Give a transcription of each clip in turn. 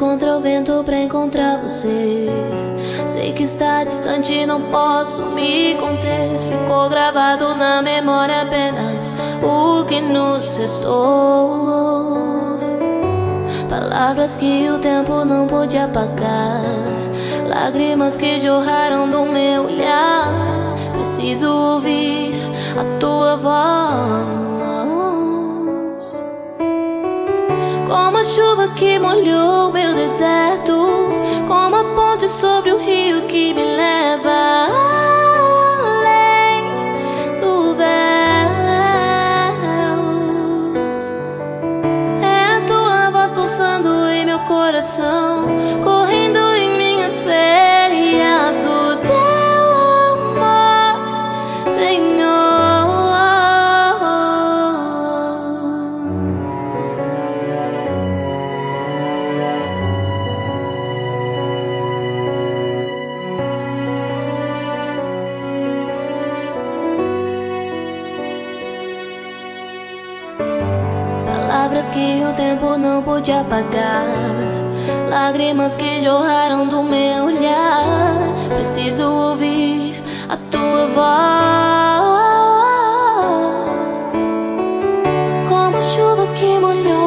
contra o vento pra encontrar você. Sei que está distante, não posso me conter. Ficou gravado na memória apenas o que nos restou. Palavras que o tempo não pôde apagar. Lágrimas que jorraram do meu olhar. Preciso ouvir a tua voz. Que molhou meu deserto Como a ponte sobre o rio que me leva além do véu. É a tua voz pulsando em meu coração Palavras que o tempo não pôde apagar. Lágrimas que jorraram do meu olhar. Preciso ouvir a tua voz. Como a chuva que molhou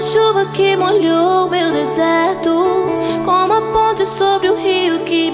a chuva que molhou meu deserto, como a ponte sobre o rio que